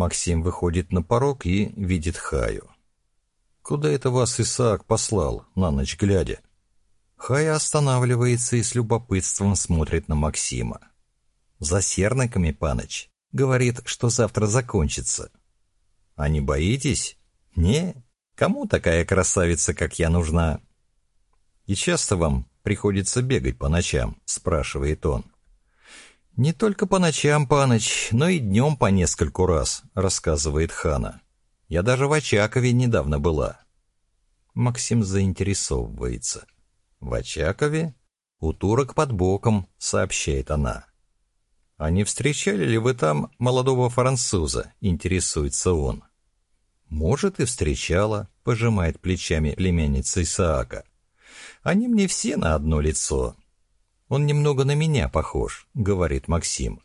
Максим выходит на порог и видит Хаю. «Куда это вас Исаак послал, на ночь глядя?» Хая останавливается и с любопытством смотрит на Максима. «За серниками, паныч. Говорит, что завтра закончится». «А не боитесь?» «Не. Кому такая красавица, как я, нужна?» «И часто вам приходится бегать по ночам?» — спрашивает он. «Не только по ночам, паныч, но и днем по нескольку раз», — рассказывает Хана. «Я даже в Очакове недавно была». Максим заинтересовывается. «В Очакове? У турок под боком», — сообщает она. «А не встречали ли вы там молодого француза?» — интересуется он. «Может, и встречала», — пожимает плечами племянница Исаака. «Они мне все на одно лицо, он немного на меня похож», — говорит Максим.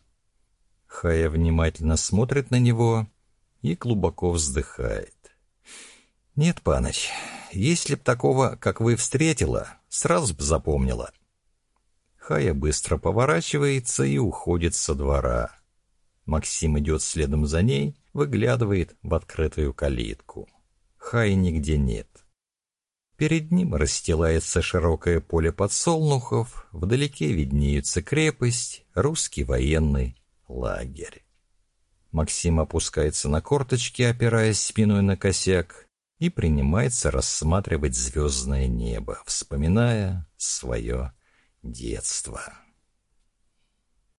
Хая внимательно смотрит на него и глубоко вздыхает. «Нет, паныч, если б такого, как вы, встретила, сразу б запомнила». Хая быстро поворачивается и уходит со двора. Максим идет следом за ней, выглядывает в открытую калитку. Хаи нигде нет. Перед ним расстилается широкое поле подсолнухов, вдалеке виднеются крепость, русский военный лагерь. Максим опускается на корточки, опираясь спиной на косяк, и принимается рассматривать звездное небо, вспоминая свое детство.